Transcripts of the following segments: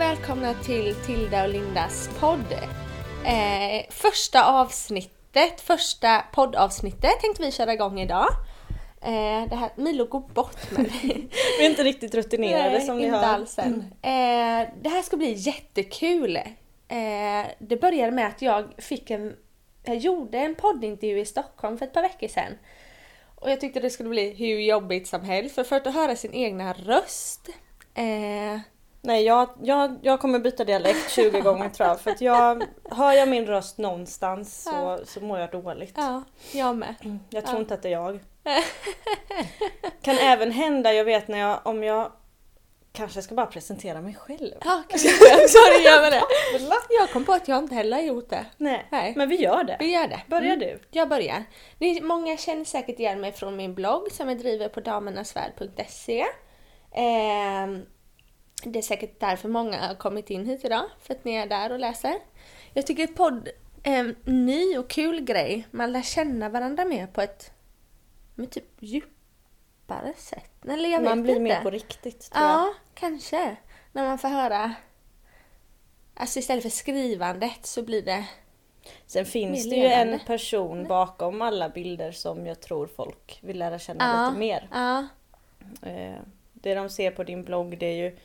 Och välkomna till Tilda och Lindas podd. Eh, första avsnittet, första poddavsnittet tänkte vi köra igång idag. Eh, det här, Milo går bort med Vi är inte riktigt rutinerade Nej, som ni inte hör. alls än. Eh, det här ska bli jättekul. Eh, det började med att jag fick en... Jag gjorde en poddintervju i Stockholm för ett par veckor sedan. Och jag tyckte det skulle bli hur jobbigt som helst. För, för att höra sin egna röst. Eh, Nej, jag, jag, jag kommer byta dialekt 20 gånger tror jag. För att jag, hör jag min röst någonstans så, så mår jag dåligt. ja, jag med. Jag tror Ja. inte att det är jag. Kan även hända, jag vet när jag, om jag kanske ska bara presentera mig själv. Ja, kanske. Sorry, gör med det. Jag kom på att jag inte heller har gjort det. Nej, Nej. men vi gör det. Vi gör det. Börjar Mm. du? Jag börjar. Ni, många känner säkert igen mig från min blogg som jag driver på damernas.värld.se. Ehm, det är säkert därför många har kommit in hit idag, för att ni är där och läser. Jag tycker att podd är en ny och kul grej. Man lär känna varandra mer på ett med typ djupare sätt. Eller jag Man vet blir inte. mer på riktigt tror jag. Ja, kanske. När man får höra... Alltså istället för skrivandet så blir det... Sen finns Mer det ju en person bakom alla bilder som jag tror folk vill lära känna Ja. lite mer. Ja, Eh, Det de ser på din blogg det är ju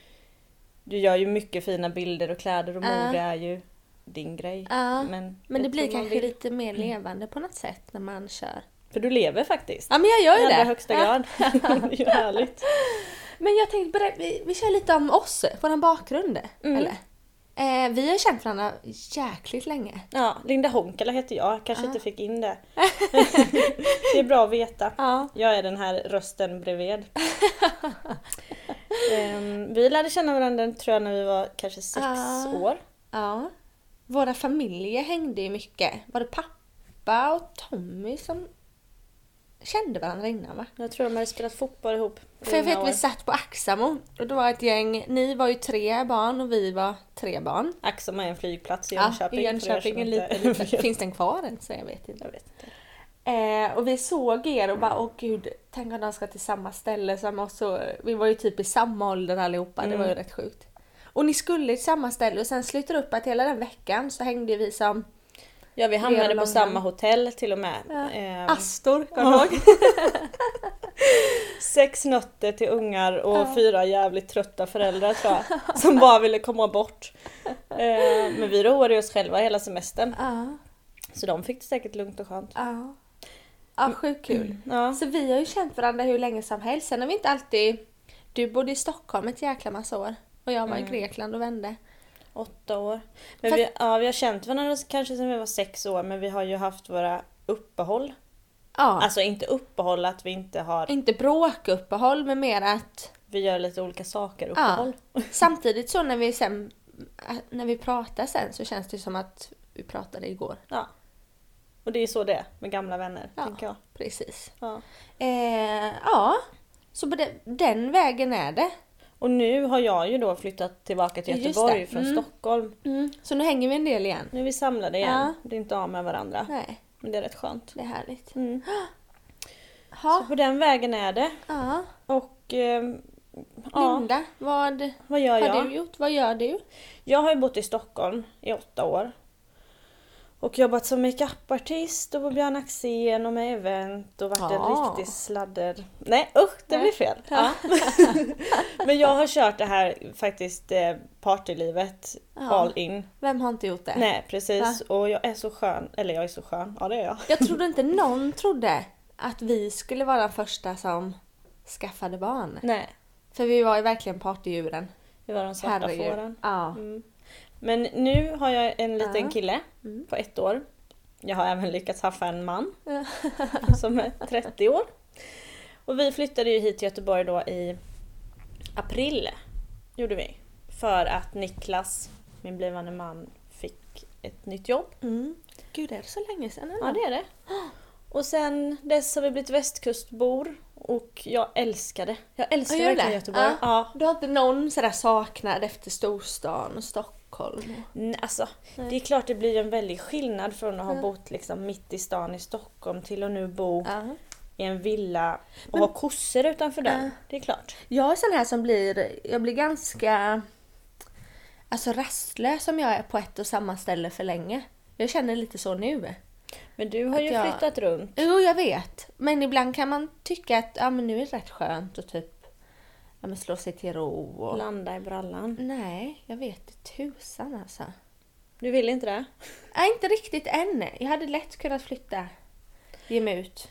Du gör ju mycket fina bilder och kläder och Ja. mode är ju din grej. ja. Men, Men det blir kanske lite mer levande på något sätt när man kör. För du lever faktiskt. Ja men jag gör I ju allra det. högsta Ja. grad. det är ju härligt. Men jag tänkte vi, vi kör lite om oss, vår bakgrund. Mm. Eller? Eh, vi har känt varandra jäkligt länge. Ja, Linda Honkala heter jag. Kanske Ja. inte fick in det. det är bra att veta. Ja. Jag är den här rösten bredvid. Ehm, vi lärde känna varandra tror jag när vi var kanske sex Ja. år. ja. Våra familjer hängde ju mycket. Var det pappa och Tommy som kände varandra innan va? Jag tror de hade spelat fotboll ihop. i För jag vet vi år. satt på Axamo och det var ett gäng, ni var ju tre barn och vi var tre barn. Axom är en flygplats i Ja, Jönköping. i för er Jönköping, liten, liten. vet. Finns den kvar än? Så jag vet inte. Jag vet inte. Eh, och vi såg er och bara, åh gud, tänk om de ska till samma ställe som oss. Och, vi var ju typ i samma ålder allihopa, det var ju Mm. rätt sjukt. Och ni skulle till samma ställe och sen slutade det upp att hela den veckan så hängde vi som Ja vi hamnade på samma hotell till och med. Ja. Ehm, Astor, kommer du ihåg? Sex nötter till ungar och Ja. fyra jävligt trötta föräldrar tror jag. Som bara ville komma bort. Ehm, men vi roade oss själva hela semestern. Ja, Så de fick det säkert lugnt och skönt. ja. Ja, sjukt kul. Ja. Så vi har ju känt varandra hur länge som helst. Sen har vi inte alltid... Du bodde i Stockholm ett jäkla massa år. Och jag var i Mm. Grekland och vände. Åtta år. Men Fast- vi, ja, vi har känt varandra kanske sedan vi var sex år men vi har ju haft våra uppehåll. Ja. Alltså inte uppehåll att vi inte har, inte bråkuppehåll men mer att vi gör lite olika saker uppehåll. Samtidigt så när vi sen när vi pratar sen så känns det som att vi pratade igår. Ja. Och det är så det är med gamla vänner, Ja. tänker jag. Precis. Ja. Eh, ja, så på den, den vägen är det. Och nu har jag ju då flyttat tillbaka till Göteborg från Mm. Stockholm. Så nu hänger vi en del igen. Nu är vi samlade igen. Ja. Det är inte av med varandra. Nej, Men det är rätt skönt. det är härligt. Mm. Så Ha, på den vägen är det. ja. Och ja, Linda, vad vad gör har jag? du gjort? Vad gör du? Jag har ju bott i Stockholm i åtta år. Och jobbat som makeupartist och på Björn Axén och med event och varit en Ja. riktig sladder... Nej usch, det blir fel. Ja. Men jag har kört det här faktiskt eh, partylivet Ja. all in. Vem har inte gjort det? Nej precis och jag är så skön, eller jag är så skön, ja det är jag. Jag trodde inte någon trodde att vi skulle vara de första som skaffade barn. Nej, För vi var ju verkligen partydjuren. det var de svarta Herregud. fåren. Ja. Mm. Men nu har jag en liten kille Mm. på ett år. Jag har även lyckats haffa en man som är 30 år. Och vi flyttade ju hit till Göteborg då i april. Gjorde vi. För att Niklas, min blivande man, fick ett nytt jobb. Mm. Gud, är det så länge sedan? eller? Ja det är det. Och sen dess har vi blivit västkustbor och jag älskar det. Jag älskar Ja, verkligen det? Göteborg. Ja. Ja. Du har inte någon sådär saknad efter storstan och Stockholm? Nej, Alltså, Nej. det är klart det blir en väldig skillnad från att ha bott liksom mitt i stan i Stockholm till att nu bo Ja. i en villa och Men- ha kossor utanför den. Ja. Det är klart. Jag är sån här som blir, jag blir ganska alltså rastlös som jag är på ett och samma ställe för länge. Jag känner lite så nu. Men du har Att ju jag- flyttat runt. Jo, jag vet. Men ibland kan man tycka att ja, men nu är det rätt skönt att typ ja, men slå sig till ro. Och... Landa i brallan. Nej, jag vet inte tusan alltså. Du vill inte det? Nej, inte riktigt än. Jag hade lätt kunnat flytta. Ge mig ut.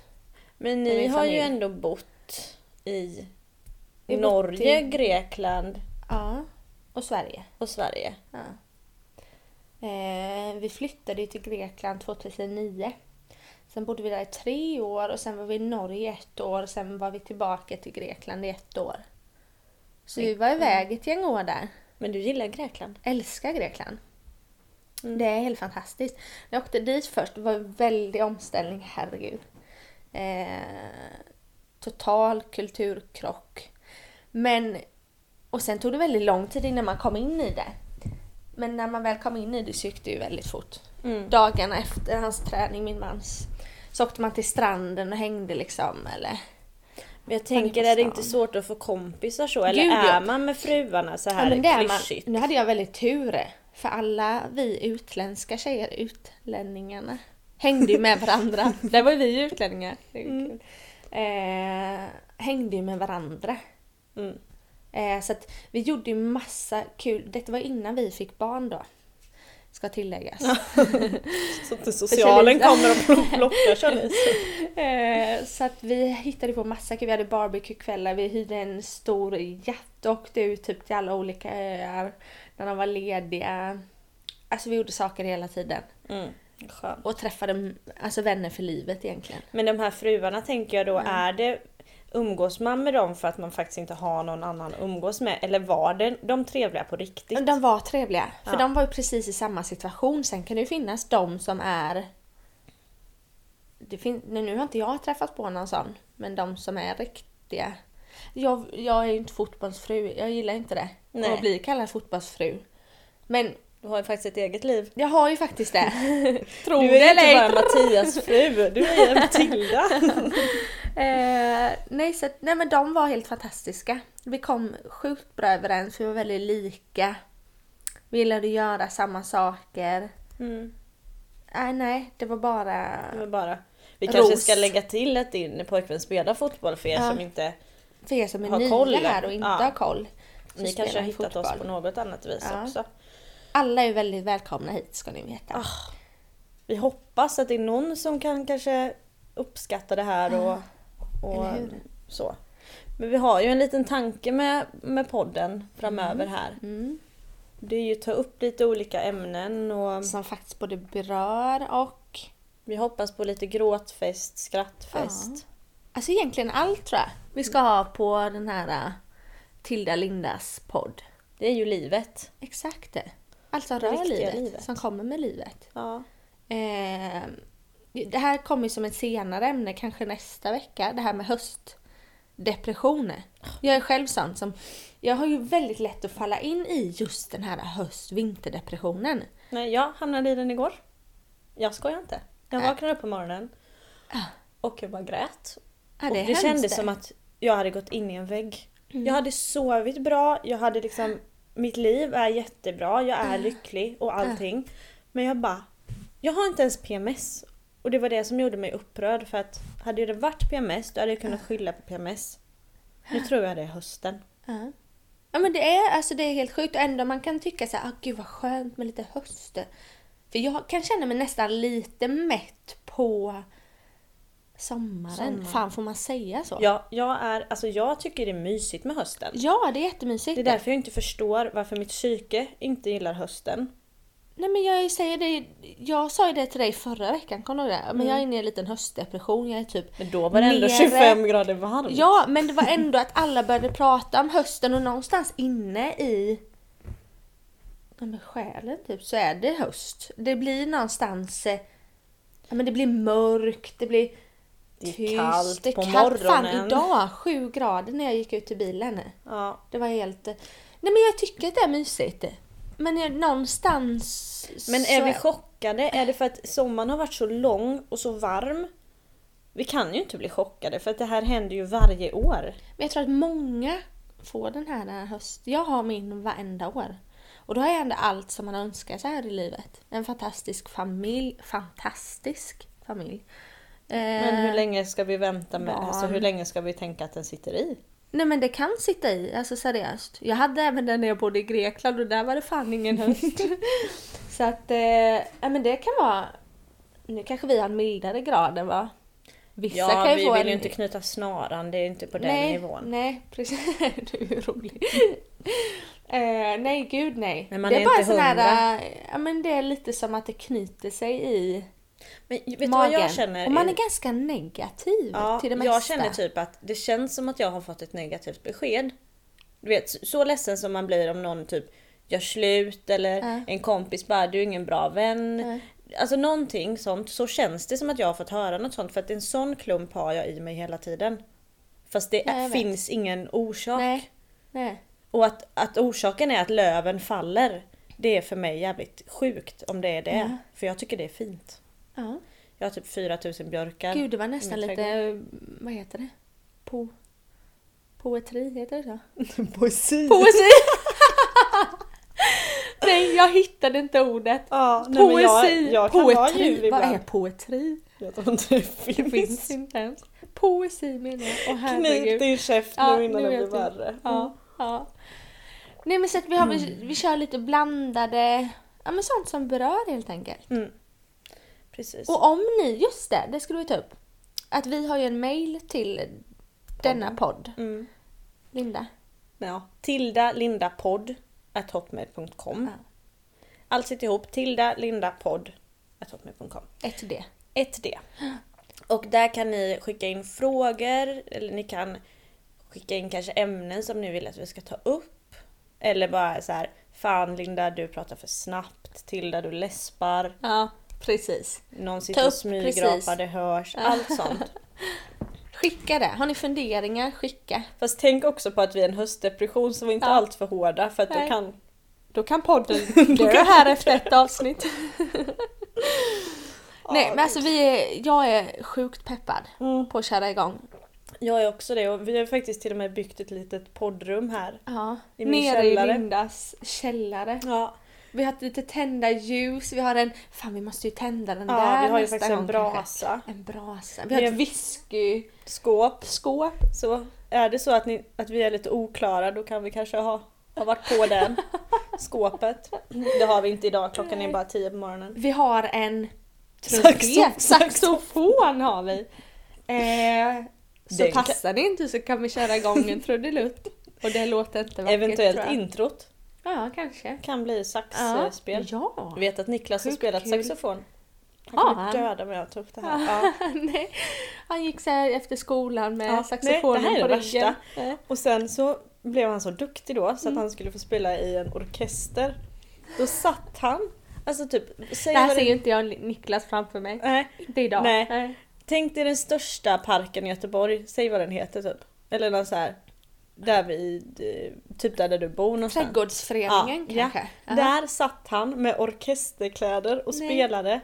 Men ni har ju familj. ändå bott i Vi Norge, bott i- Grekland Ja. Och Sverige. och Sverige. Ja. Eh, vi flyttade ju till Grekland 2009. Sen bodde vi där i tre år och sen var vi i Norge i ett år. Sen var vi tillbaka till Grekland i ett år. Så vi var iväg ett gäng år där. Men du gillar Grekland? Älskar Grekland. Mm. Det är helt fantastiskt. När jag åkte dit först, det var en väldig omställning, herregud. Eh, total kulturkrock. Men, och sen tog det väldigt lång tid innan man kom in i det. Men när man väl kom in i det så gick det ju väldigt fort. Mm. Dagarna efter hans träning, min mans, så åkte man till stranden och hängde liksom. Eller, Men jag tänker, är det inte svårt att få kompisar så? Eller Gud, ja. är man med fruarna så Ja, här men det är man. klyschigt? Nu hade jag väldigt tur. För alla vi utländska tjejer, utlänningarna, hängde ju med varandra. Där var ju vi utlänningar. Mm. Eh, hängde ju med varandra. Mm. Eh, så att vi gjorde ju massa kul. Detta var innan vi fick barn då. Ska tilläggas. Så inte socialen kommer och plockar Kjell-Isa. Eh, så att vi hittade på massa. Vi hade barbecuekvällar, vi hyrde en stor jatt och åkte ut typ till alla olika öar när de var lediga. Alltså vi gjorde saker hela tiden. Mm. Och träffade alltså, vänner för livet egentligen. Men de här fruarna tänker jag då, Mm. är det Umgås man med dem för att man faktiskt inte har någon annan att umgås med? Eller var det de trevliga på riktigt? De var trevliga, för Ja. de var ju precis i samma situation. Sen kan det ju finnas de som är... Det fin... Nu har inte jag träffat på någon sån, men de som är riktiga. Jag, jag är ju inte fotbollsfru, jag gillar inte det. Nej. Och bli kallad fotbollsfru. Men Du har ju faktiskt ett eget liv. jag har ju faktiskt det. Tro Du det är eller inte bara Mattias fru, du är ju Matilda. Eh, nej, så, nej men de var helt fantastiska. Vi kom sjukt bra överens, vi var väldigt lika. Vi gillade att göra samma saker. Mm. Nej, nej, det var bara... Det var bara. Vi Ros. kanske ska lägga till att din pojkvän spelar fotboll för er Ja. som inte... För er som är nya koll. här och inte Ja. har koll. Ni kanske har hittat oss fotboll. på något annat vis Ja. också. Alla är väldigt välkomna hit ska ni veta. Ah, Vi hoppas att det är någon som kan kanske uppskatta det här och, och eller hur? så. Men vi har ju en liten tanke med, med podden framöver här. Mm. Det är ju att ta upp lite olika ämnen och Som faktiskt både berör och... vi hoppas på lite gråtfest, skrattfest. Alltså egentligen allt tror jag. Vi ska ha på den här uh, Tilda Lindas podd. Det är ju livet. Exakt det. Allt som rör livet, livet. Som kommer med livet. Ja. Eh, det här kommer som ett senare ämne, kanske nästa vecka. Det här med höstdepressioner. Jag är själv sån som... Jag har ju väldigt lätt att falla in i just den här höst-vinterdepressionen. Nej, jag hamnade i den igår. Jag skojar inte. Jag Äh. vaknade upp på morgonen Ah. och jag bara grät. Ja, och det det hemskt kändes det. som att jag hade gått in i en vägg. Mm. Jag hade sovit bra, jag hade liksom... Mitt liv är jättebra, jag är lycklig och allting. Men jag bara... Jag har inte ens PMS. Och det var det som gjorde mig upprörd för att hade det varit PMS då hade jag kunnat skylla på PMS. Nu tror jag det är hösten. Ja. ja men det är, alltså det är helt sjukt och ändå man kan tycka så här, ah, gud vad skönt med lite höst. För jag kan känna mig nästan lite mätt på sommaren. Sommar. Fan får man säga så? Ja, jag, är, alltså jag tycker det är mysigt med hösten. Ja, det är jättemysigt. Det är därför jag inte förstår varför mitt psyke inte gillar hösten. Nej men jag säger det, jag sa ju det till dig förra veckan, kommer du? Men jag är inne i en liten höstdepression, jag är typ Men då var det ändå Nere. 25 grader varmt. Ja, men det var ändå att alla började prata om hösten och någonstans inne i ja, men själen typ så är det höst. Det blir någonstans, eh, ja men det blir mörkt, det blir Det är tyst, kallt det är på kallt. Fan morgonen. idag, sju grader när jag gick ut till bilen. Ja, Det var helt... eh, Nej men jag tycker att det är mysigt. Men jag, någonstans... Men så är vi chockade? Är det för att sommaren har varit så lång och så varm? Vi kan ju inte bli chockade för att det här händer ju varje år. Men jag tror att många får den här höst... Jag har min varenda år. Och då har jag ändå allt som man önskar sig här i livet. En fantastisk familj. Fantastisk familj. Men hur Eh, länge ska vi vänta med, barn. alltså hur länge ska vi tänka att den sitter i? Nej men det kan sitta i, alltså seriöst. Jag hade även den när jag bodde i Grekland och där var det fan ingen höst. Så att, eh, ja men det kan vara... Nu kanske vi har en mildare grad än vad vissa Ja, kan ju vi få vill en... ju inte knyta snaran, det är inte på den nej, nivån. Nej, precis. du är ju rolig. Eh, nej, gud nej. Men man det är är bara sån här, eh, ja men det är lite som att det knyter sig i Men vet du magen. vad jag känner? Och man är ganska negativ ja, till det mesta. Jag känner typ att det känns som att jag har fått ett negativt besked. Du vet, så ledsen som man blir om någon typ gör slut eller Ja. en kompis bara du är ingen bra vän. Nej. Alltså någonting sånt. Så känns det som att jag har fått höra något sånt för att en sån klump har jag i mig hela tiden. Fast det Nej, vet. finns ingen orsak. Nej. Nej. Och att, att orsaken är att löven faller. Det är för mig jävligt sjukt om det är det. Ja. För jag tycker det är fint. Ja. Jag har typ 4000 björkar. Gud, det var nästan lite, vad heter det? Po... Poetri, heter det så? Poesi! Poesi! Nej, jag hittade inte ordet. Ja, nej, Poesi! jag, jag poetri! Vad är poetri? Jag tror inte det Det finns. finns inte ens. Poesi menar jag. Åh Knip din käft Ja, nu innan nu det blir värre. Ja, ja. Nej men så att vi, har, vi, vi kör lite blandade, ja men sånt som berör helt enkelt. Mm. Precis. Och om ni, just det, det skulle vi ta upp. Att vi har ju en mail till denna podd. Mm. Linda. Ja. Tilda Linda podd at hotmail.com. Ja. Allt sitter ihop. Tilda Linda podd at hotmail.com. Ett D. Ett D. Och där kan ni skicka in frågor eller ni kan skicka in kanske ämnen som ni vill att vi ska ta upp. Eller bara så här, Fan Linda du pratar för snabbt. Tilda du läspar. Ja, precis. Någon sitter och smygrapar, det hörs. Allt sånt. Skicka det. Har ni funderingar, skicka. Fast tänk också på att vi är en höstdepression så var inte Ja. allt för hårda för att då kan... Då kan podden dö här efter ett avsnitt. Nej men alltså vi är, jag är sjukt peppad Mm. på att köra igång. Jag är också det och vi har faktiskt till och med byggt ett litet poddrum här. Ja, I min nere källare. i Lindas källare. Ja, Vi har lite tända ljus, vi har en... Fan vi måste ju tända den ja där vi har ju faktiskt en gång kanske. brasa. En brasa. Vi har Vi ett har- whiskyskåp. Skåp. Så är det så att, ni, att vi är lite oklara då kan vi kanske ha, ha varit på den. Skåpet. Det har vi inte idag, klockan är bara 10 på morgonen. Vi har en trumpet. Saxofon har vi. Eh, så Den kan- passar det inte så kan vi köra igång en trudelutt. Och det låter inte vackert Eventuellt introt Ja, kanske. kan bli saxspel. Ja. Jag vet att Niklas har spelat kul. saxofon. Han Ja, kommer han- döda mig att ta upp det här. Ja. Nej. Han gick så här efter skolan med Ja, nej, saxofonen är på ryggen. Eh, Och sen så blev han så duktig då så att Mm. han skulle få spela i en orkester. Då satt han, alltså typ, säg Det här ser ju inte jag Niklas framför mig. Nej, Inte idag. Nej. tänk dig den största parken i Göteborg, säg vad den heter typ. Eller någon så här där vid, eh, typ där, där du bor någonstans. Trädgårdsföreningen Ja, kanske? Aha. Där satt han med orkesterkläder och Nej. spelade.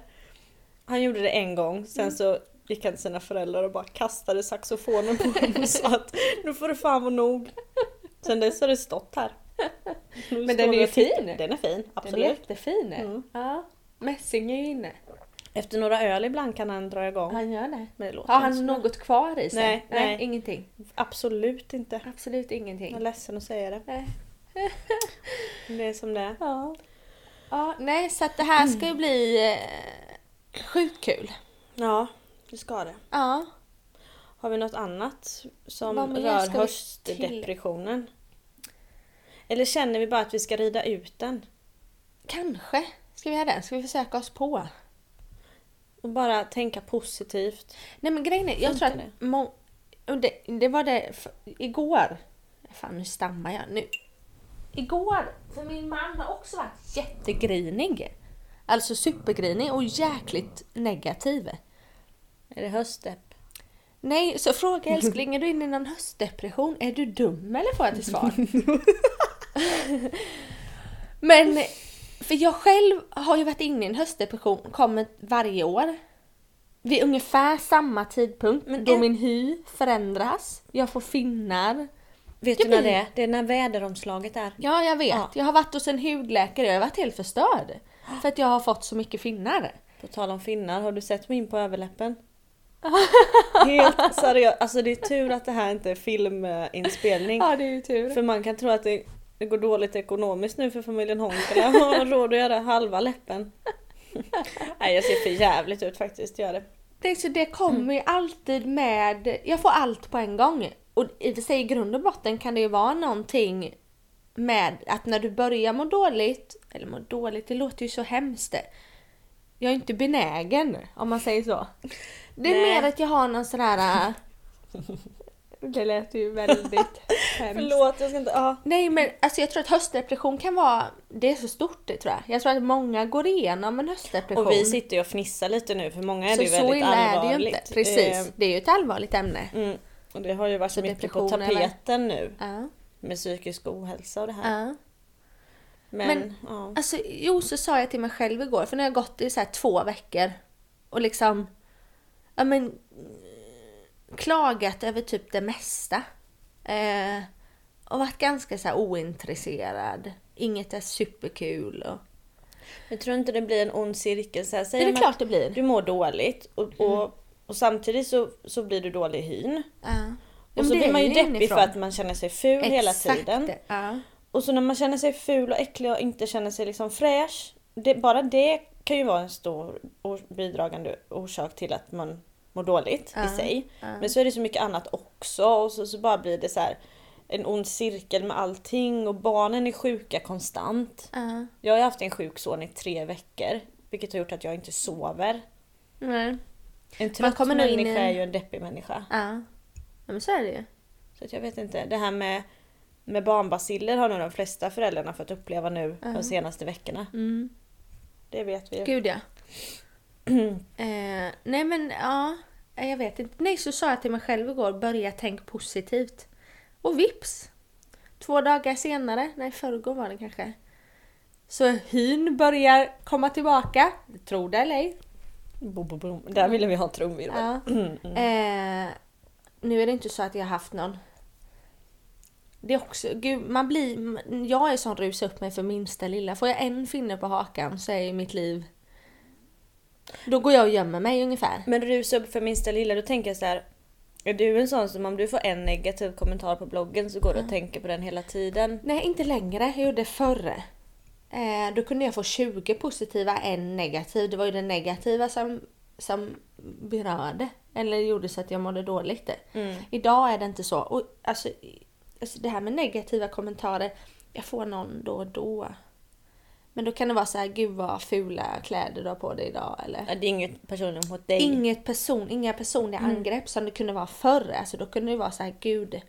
Han gjorde det en gång, sen Mm. så gick han till sina föräldrar och bara kastade saxofonen på honom och sa att nu får det fan vara nog. Sen dess har det stått här. Men den är ju fin. Den är fin, Den är absolut. jättefin. Mm. Ja. Mässing är ju inne. Efter några öl ibland kan han dra igång. Han gör det. Men det låter Har så han bra. något kvar i sig? Nej, nej. ingenting. Absolut inte. Absolut Jag är ingenting. ledsen att säga det. Nej. Det är som det är. Ja. ja. Nej, så att det här ska ju bli eh, sjukt kul. Ja, det ska det. Ja. Har vi något annat som rör höstdepressionen? Eller känner vi bara att vi ska rida ut den? Kanske. Ska vi göra det? Ska vi försöka oss på? Och bara tänka positivt. Nej men grejen är, jag tror att må- det, det var det igår. Fan nu stammar jag nu. Igår, för min man har också varit jättegrinig. Alltså supergrinig och jäkligt negativ. Är det höstdepp? Nej, så fråga älskling, är du inne i någon höstdepression? Är du dum eller får jag till svar? Men, för jag själv har ju varit inne i en höstdepression, kommer varje år. Vid ungefär samma tidpunkt Men då en- min hy förändras. Jag får finnar. Vet Det du när blir- det är? Det är när väderomslaget är. Ja, jag vet. Ja. Jag har varit hos en hudläkare jag har varit helt förstörd. För att jag har fått så mycket finnar. På tal om finnar, har du sett min på överläppen? Helt seriöst, alltså det är tur att det här inte är filminspelning. Ja, det är ju tur. För man kan tro att det, det går dåligt ekonomiskt nu för familjen Honkala har råd att göra halva läppen. Nej jag ser för jävligt ut faktiskt, gör det. Det, så det kommer ju alltid med, jag får allt på en gång. Och i och för sig i grund och botten kan det ju vara någonting med att när du börjar må dåligt, eller må dåligt, det låter ju så hemskt. Jag är inte benägen om man säger så. Det är Nej. mer att jag har någon sån här... Det lät ju väldigt hemskt. Förlåt, jag ska inte... Ja. Nej men alltså jag tror att höstdepression kan vara, det är så stort det tror jag. Jag tror att många går igenom en höstdepression. Och vi sitter ju och fnissar lite nu för många är så det ju så väldigt illa är det allvarligt. ju inte. Precis, Eh, det är ju ett allvarligt ämne. Mm. Och det har ju varit Så mycket på tapeten nu Ja. med psykisk ohälsa och det här. Ja. Men, Men- ja. Alltså, jo, så sa jag till mig själv igår, för nu har jag gått i så två veckor och liksom ja, men, klagat över typ det mesta. Eh, och varit ganska så ointresserad. Inget är superkul. Och... Jag tror inte det blir en ond cirkel. Så här, säg Det är det klart det blir. du mår dåligt och, och, och samtidigt så, så blir du dålig i hyn. Ja, Och så blir man ju deppig inifrån. för att man känner sig ful hela Exakt. tiden. Ja. Och så när man känner sig ful och äcklig och inte känner sig liksom fräsch. Det, bara det kan ju vara en stor or- bidragande orsak till att man mår dåligt i sig. Men så är det så mycket annat också och så, så bara blir det så här en ond cirkel med allting och barnen är sjuka konstant. Ja. Jag har haft en sjuk son i tre veckor vilket har gjort att jag inte sover. Nej. En trött i människa en- är ju en deppig människa. Ja. ja, men så är det ju. Så att jag vet inte, det här med, med barnbaciller har nog de flesta föräldrarna fått uppleva nu Ja. de senaste veckorna. Mm. Det vet vi ju. Gud ja. eh, nej men ja, jag vet inte. Nej så sa jag till mig själv igår, börja tänk positivt. Och vips! Två dagar senare, nej förrgår var det kanske. Så hyn börjar komma tillbaka. Tror det eller ej. Boom, boom, boom. Där ville vi ha trumvirvel. Ja. Mm, mm. Eh, nu är det inte så att jag har haft någon. Det är också, gud, man blir, jag är sån rusa upp mig för minsta lilla. Får jag en finne på hakan så är mitt liv... Då går jag och gömmer mig ungefär. Men rusa upp för minsta lilla, då tänker jag så här. Är du en sån som om du får en negativ kommentar på bloggen så går du och tänker på den hela tiden? Nej, inte längre. Jag gjorde förr. Eh, då kunde jag få 20 positiva, en negativ. Det var ju det negativa som, som berörde. Eller gjorde så att jag mådde dåligt. Mm. Idag är det inte så. Och, alltså, alltså, det här med negativa kommentarer, jag får någon då och då. Men då kan det vara så här, gud vad fula kläder du har på dig idag. Eller? Ja, Det är inget personligt mot dig. Inget person, inga personliga angrepp som det kunde vara förr. Alltså, då kunde det vara så här, gud,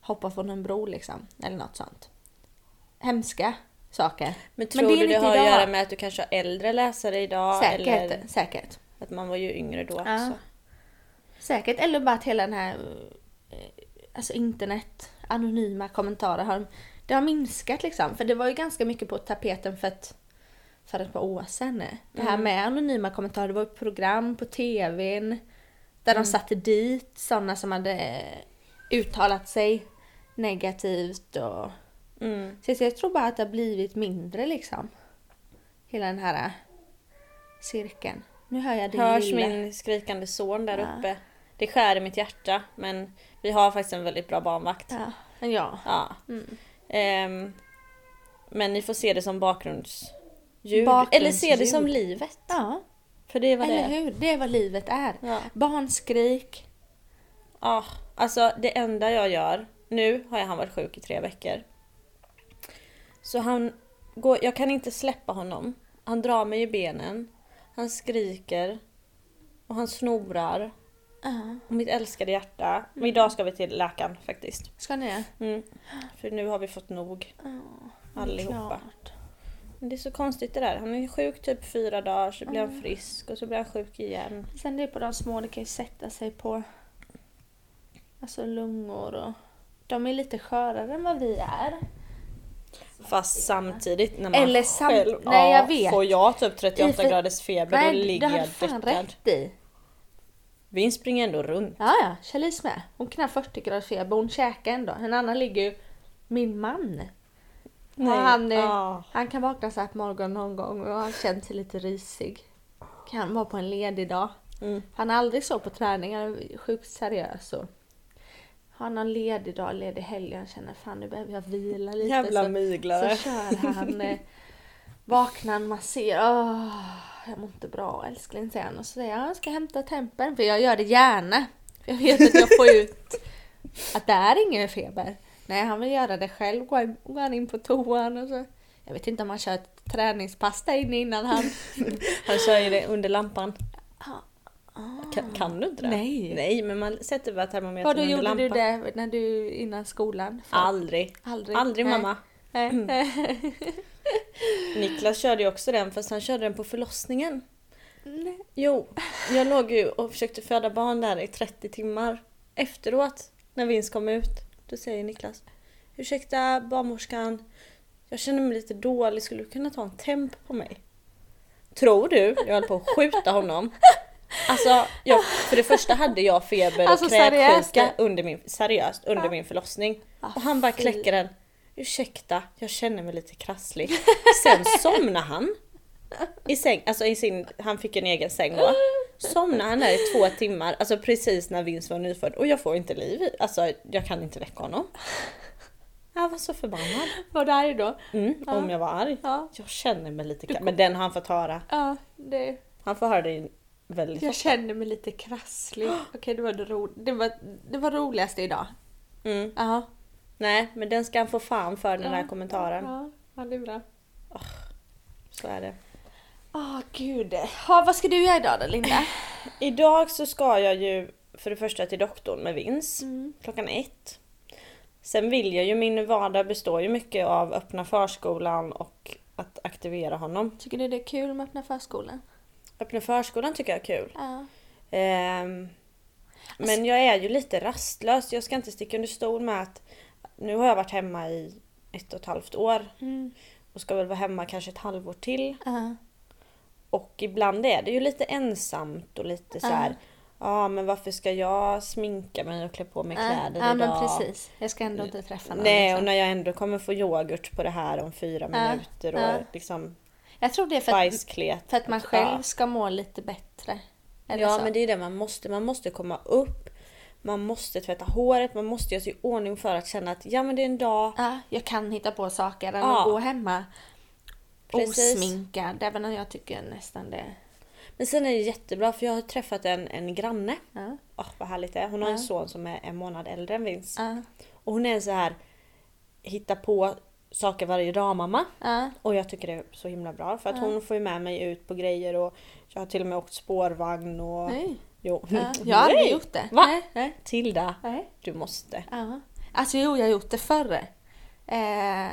hoppa från en bro liksom. Eller något sånt. Hemska saker. Men tror det är du det har att idag. göra med att du kanske har äldre läsare idag? Säkert, Eller säkert. att man var ju yngre då Ja. också? Säkert. Eller bara att hela den här eh, alltså internet, anonyma kommentarer har, det har minskat liksom. För det var ju ganska mycket på tapeten för ett, för ett par år sedan. Det här Mm. med anonyma kommentarer, det var ett program på tvn där Mm. de satte dit sådana som hade uttalat sig negativt och Mm. så jag tror bara att det har blivit mindre liksom. Hela den här eh, cirkeln. Nu hör jag din Hörs lilla. min skrikande son där Ja. uppe? Det skär i mitt hjärta men vi har faktiskt en väldigt bra barnvakt. Ja, ja. Ja. Mm. Ehm, men ni får se det som bakgrundsljud. Bakgrundsljud. Eller se det som livet. ja. För det är vad det Eller är. hur? Det är vad livet är. Ja. Barnskrik. Ja, alltså det enda jag gör, nu har jag han varit sjuk i tre veckor. Så han går, jag kan inte släppa honom. Han drar mig i benen. Han skriker. Och han snorar. Ja. Och mitt älskade hjärta. Men idag ska vi till läkaren faktiskt. Ska ni? Mm. För nu har vi fått nog. Ja, Allihopa. klart. Men det är så konstigt det där. Han är sjuk typ fyra dagar, så blir han frisk och så blir han sjuk igen. Sen det är på de små, det kan ju sätta sig på alltså lungor och de är lite skörare än vad vi är. Fast samtidigt när man Eller sam- själv Nej, jag ja, vet. får jag typ 38 I för- graders feber då Nej, ligger det har jag du fan rätt i. Vi springer ändå runt. Ja, ja, Charlize med. Hon knappt 40 graders feber, hon käkar ändå. En annan ligger ju, min man. Nej. Han, Ah. han kan vakna så här på morgonen någon gång och han känner sig lite risig. Kan vara på en ledig dag. Mm. Han är aldrig så på träning, han är sjukt seriös. Och har någon ledig dag, ledig helg och han känner fan nu behöver jag vila lite. Jävla så, myglare. så kör han. Eh, vaknar, masserar. Åh, jag mår inte bra älskling säger han. Och så säger jag, jag ska hämta tempen. För jag gör det gärna. För jag vet att jag får ut att det är ingen feber. Nej, han vill göra det själv. Går han- in på toan och så. Jag vet inte om han kör ett träningspass där inne innan han... Han kör ju det under lampan. Ah, Kan, kan du inte det? Nej. Nej, men man sätter bara termometern Vadå under gjorde lampan. du det när du innan skolan? För- Aldrig. Aldrig. Aldrig Nej. mamma. Nej. Niklas körde ju också den fast han körde den på förlossningen. Nej. Jo, jag låg ju och försökte föda barn där i 30 timmar. Efteråt, när Vince kom ut, då säger Niklas Ursäkta barnmorskan, jag känner mig lite dålig, skulle du kunna ta en temp på mig? Tror du jag höll på att skjuta honom? Alltså, jag, för det första hade jag feber och Alltså, kräksjuka under min, seriöst, under min förlossning. Ah, Och han bara kläcker den. Ursäkta, jag känner mig lite krasslig. Sen somnar han. I säng, alltså i sin, han fick en egen säng då. Somnar han där i två timmar, alltså precis när Vince var nyfödd. Och jag får inte liv alltså jag kan inte väcka honom. Jag var så förbannad. Var du arg då? Mm, Ja. Om jag var arg. Ja. Jag känner mig lite krasslig. Men den har han fått höra. Ja, det... Han får höra det väldigt Jag ofta. känner mig lite krasslig. Okej, det var det, ro... det, var, det var roligaste idag. Mm. Ja. Nej, men den ska han få fan för den där kommentaren. Ja, ja, det är bra. Så är det. Åh gud. Ha, vad ska du göra idag då Linda? Idag så ska jag ju för det första till doktorn med Vince Mm. klockan ett. Sen vill jag ju, min vardag består ju mycket av öppna förskolan och att aktivera honom. Tycker du det är kul med öppna förskolan? Öppna förskolan tycker jag är kul. Ja. Ehm, men jag är ju lite rastlös. Jag ska inte sticka under stol med att nu har jag varit hemma i ett och ett halvt år Mm. och ska väl vara hemma kanske ett halvår till. Ja. Och ibland är det ju lite ensamt och lite så här. Ja men varför ska jag sminka mig och klä på mig kläder ja, idag? men precis. Jag ska ändå inte träffa någon. Nej, liksom. och när jag ändå kommer få yoghurt på det här om fyra minuter och liksom Jag tror det är för att, för att man själv ska må lite bättre. Eller Ja så. men det är det man måste. Man måste komma upp. Man måste tvätta håret. Man måste göra sig i ordning för att känna att ja men det är en dag. Ja, jag kan hitta på saker än Ja. att gå hemma Precis. osminkad. Även om jag tycker nästan det. Men sen är det jättebra för jag har träffat en, en granne. Ja. Åh vad härligt det är. Hon har en Ja. son som är en månad äldre än Vince. Ja. Och hon är så här hitta på saker varje dag mamma. Ja. Och jag tycker det är så himla bra för att hon får ju med mig ut på grejer och jag har till och med åkt spårvagn och... Nej. Jo. Ja. Jag har aldrig gjort det. Va? Nej. Nej. Tilda, Nej. du måste. Ja. Alltså jo, jag har gjort det förr. Eh,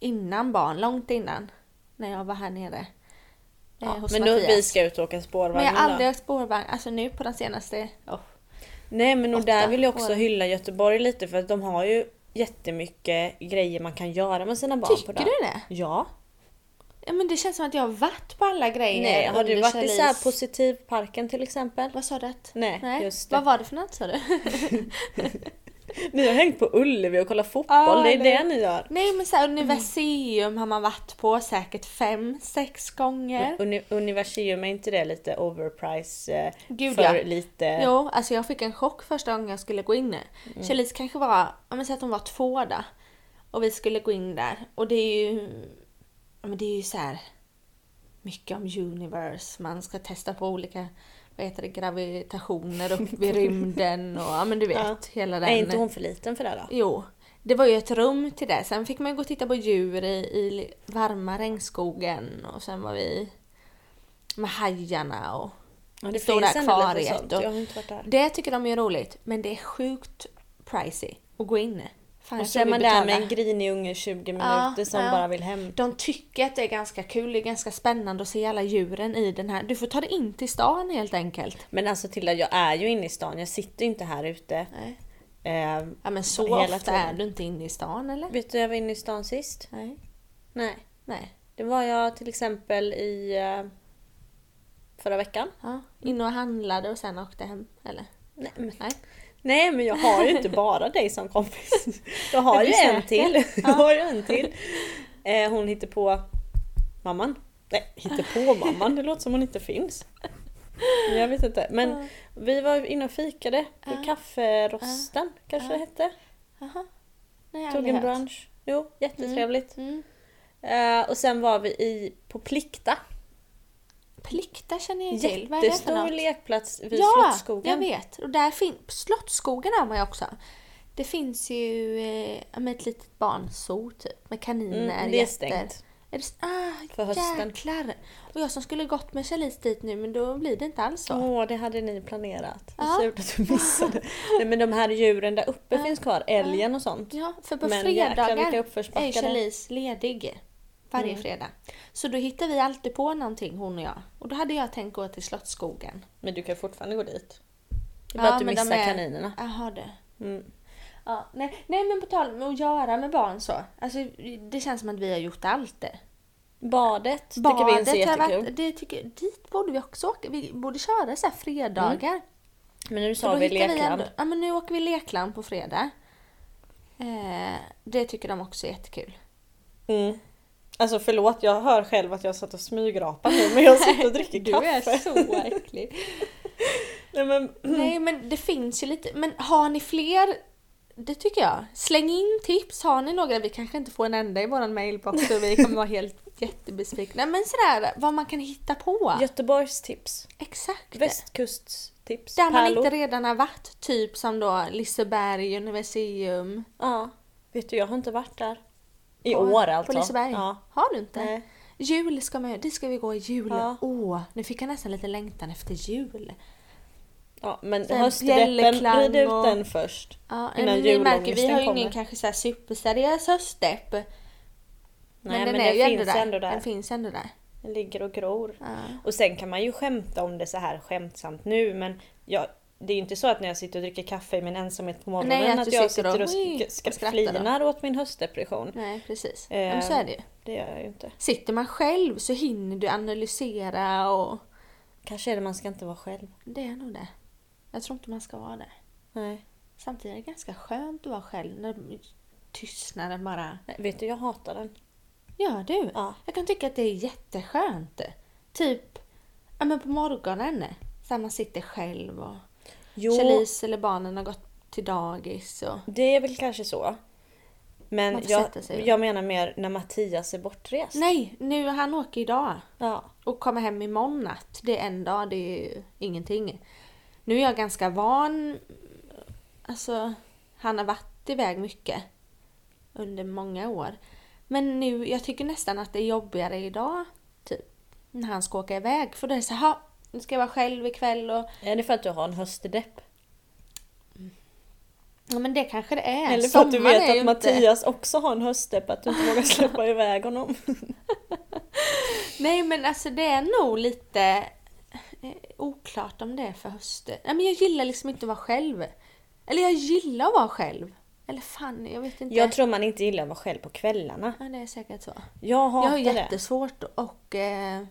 innan barn, långt innan. När jag var här nere. Eh, Ja, hos men Mattias. vi ska ut och åka Men spårvagn jag har aldrig åkt spårvagn. Alltså nu på den senaste... Oh. Nej men och där vill jag också år. hylla Göteborg lite för att de har ju jättemycket grejer man kan göra med sina barn på Tycker dagen. du det? Ja. Ja, men det känns som att jag har varit på alla grejer. Nej, har du varit i så här Charlize- positivparken till exempel? Vad sa du? att- Nej, just det. Vad var det för något sa du? Ni har hängt på Ullevi och kollat fotboll, Ja, det är eller- det ni gör. Nej men så här, Universium har man varit på säkert fem, sex gånger. Uni- Universium, är inte det lite overprice eh, Gud, för ja. lite... Jo, alltså jag fick en chock första gången jag skulle gå in. Mm. Charlize kanske var, om man säger att hon var två då. Och vi skulle gå in där. Och det är ju, men det är ju så här mycket om universe. Man ska testa på olika, vad heter det, gravitationer upp vid rymden och ja men du vet, Ja. hela den. Är inte hon för liten för det då? Jo, det var ju ett rum till det. Sen fick man gå och titta på djur i, i varma regnskogen och sen var vi med hajarna och Ja, det stora akvariet sånt. och- Jag har inte varit där. det tycker de är roligt, men det är sjukt pricey att gå in. Fan, Och så är man där med en grinig unge 20 minuter Ja, som ja. bara vill hem. De tycker att det är ganska kul, det är ganska spännande att se alla djuren i den här. Du får ta dig in till stan helt enkelt. Men alltså Tilda, jag är ju inne i stan. Jag sitter ju inte här ute. Nej. Eh, Ja men så ofta tiden. är du inte inne i stan eller? vet du, jag var inne i stan sist. Nej. Nej. Nej. Det var jag till exempel i eh, förra veckan. Ja. In och handlade och sen åkte hem, eller? Nej men, Nej. Nej, men jag har ju inte bara dig som kompis. Jag har ju en till. Jag har en till. Hon hittar på mamman. Nej, hittar på mamman. Det låter som hon inte finns. Jag vet inte. Men vi var inne och fikade på kafferosten kanske det hette. Nej, Tog en brunch. Jo, jättetrevligt. Mm. Eh, och sen var vi i, på Plikta. Plikta känner jag till. Vad är det för något? lekplats vid Ja, Slottsskogen. jag vet. Och där finns... Slottsskogen har man ju också. Det finns ju eh, med ett litet barnzoo typ. Med kaniner, Mm, det är stängt. Är det, ah, För hösten. jäklar! Och jag som skulle gått med Charlize dit nu men då blir det inte alls så. Åh, det hade ni planerat. Ja. Surt att du missade. Nej, men de här djuren där uppe Ja. finns kvar. Älgen och sånt. Ja, för på Men jäklar, fredagar det är. Charlize ledig. Varje Mm. fredag. Så då hittar vi alltid på någonting hon och jag. Och då hade jag tänkt gå till Slottsskogen. Men du kan fortfarande gå dit. Det är bara att du missar är- kaninerna. Jaha det. Mm. Ja, nej, nej men på tal om att göra med barn så. Alltså, det känns som att vi har gjort allt det. Badet tycker vi är så jättekul. varit, det tycker, dit borde vi också åka. Vi borde köra så här fredagar. Men nu sa vi lekland. ändå- ja men nu åker vi lekland på fredag. Eh, det tycker de också är jättekul. Mm. Alltså förlåt, jag hör själv att jag satt och smygrapar nu men jag sitter och dricker Du kaffe. är så äcklig. Nej, men, Nej men det finns ju lite, men har ni fler? Det tycker jag. Släng in tips, har ni några? Vi kanske inte får en enda i våran mailbox och vi kommer vara helt jättebesvikna. Men sådär, vad man kan hitta på. Göteborgs tips. Exakt. Västkuststips. Där man Pärlor. inte redan har varit, typ som då Liseberg, Universium. Ja. Vet du, jag har inte varit där. I På- år alltså. På Liseberg? Ja. Har du inte? Nej. Jul ska man dit ska vi gå i jul. Ja. Åh, nu fick jag nästan lite längtan efter jul. Ja, men höstdeppen, rid ut och- den först. Ja, Innan men ni märker, vi har ju ingen kanske så här superseriös höstdepp. Men, Nej, den men är det ju ändå finns där. ändå där. Den finns ändå där. Den ligger och gror. Ja. Och sen kan man ju skämta om det så här skämtsamt nu men jag, det är ju inte så att när jag sitter och dricker kaffe i min ensamhet på morgonen Nej, att att, jag sitter och- och, sk- sk- flinar åt min höstdepression. Nej, precis. Eh, men så är det ju. Det gör jag ju inte. Sitter man själv så hinner du analysera och Kanske är det man ska inte vara själv. det är nog det. Jag tror inte man ska vara det. Nej. Samtidigt är det ganska skönt att vara själv när tystnaden bara... Nej, Vet du, jag hatar den. Ja du, Ja. jag kan tycka att det är jätteskönt. Typ, ja men på morgonen. Så man sitter själv och Jo, Charlize eller barnen har gått till dagis och... det är väl kanske så. Men jag, jag menar mer när Mattias är bortrest. Nej, nu han åker idag Ja. och kommer hem imorgon natt. Det är en dag, det är ju ingenting. Nu är jag ganska van. Alltså, han har varit iväg mycket under många år. Men nu, jag tycker nästan att det är jobbigare idag, typ. När han ska åka iväg. För då är det så här, "Ha, nu ska jag vara själv ikväll och... Är det för att du har en höstdepp? Ja men det kanske det är. Eller för att du vet att Mattias också har en höstdepp, att du inte vågar släppa iväg honom? Nej men alltså det är nog lite eh, oklart om det är för hösten. Nej men jag gillar liksom inte att vara själv. Eller jag gillar att vara själv. Eller fan, jag vet inte. Jag tror man inte gillar att vara själv på kvällarna. Ja det är säkert så. Jag Jag hatar har det. jättesvårt att eh,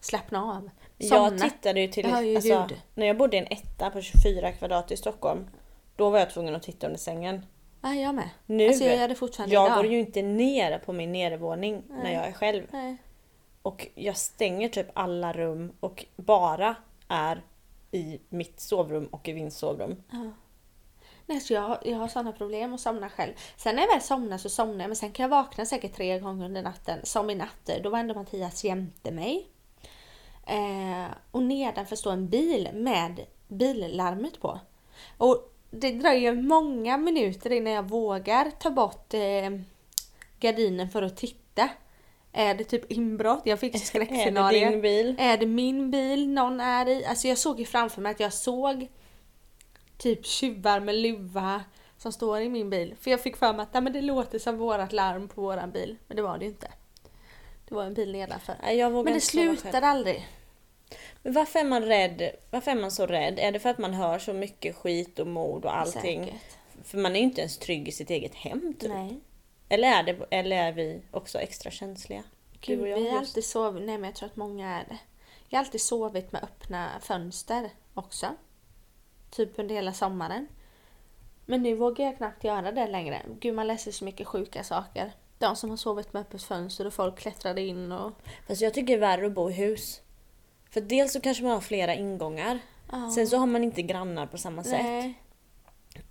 slappna av. Jag Somna. tittade ju till, Jag ju alltså, när jag bodde i en etta på 24 kvadrat i Stockholm. Då var jag tvungen att titta under sängen. Ja, jag med. Nu, Alltså jag gör det fortfarande jag idag. går ju inte ner på min nedervåning när Nej. jag är själv. Nej. Och jag stänger typ alla rum och bara är i mitt sovrum och i Vinns sovrum. Ja. Nej, så jag, jag har sådana problem att somna själv. Sen när jag väl somnar så somnar jag, men sen kan jag vakna säkert tre gånger under natten. Som i natt, då var ändå Mattias jämte mig. Eh, och nedanför står en bil med billarmet på. Och det dröjer många minuter innan jag vågar ta bort eh, gardinen för att titta. Är det typ inbrott? Jag fick Är det din bil? Är det min bil någon är i? Alltså jag såg ju framför mig att jag såg typ tjuvar med luva som står i min bil. För jag fick för mig att "Nej, men det låter som vårat larm på våran bil. Men det var det ju inte. Det var en bil nedanför. Nej, Men det slutar aldrig. Men varför är man rädd? Varför är man så rädd? Är det för att man hör så mycket skit och mord och allting? Säkert. För man är ju inte ens trygg i sitt eget hem typ. Nej. Eller, är det, eller är vi också extra känsliga? Gud, jag vi just. alltid så... Nej men jag tror att många är det. Jag har alltid sovit med öppna fönster också. Typ under hela sommaren. Men nu vågar jag knappt göra det längre. Gud, man läser så mycket sjuka saker. De som har sovit med öppet fönster och folk klättrade in och... Fast jag tycker det är värre att bo i hus. För dels så kanske man har flera ingångar. Ja. Sen så har man inte grannar på samma sätt. Nej.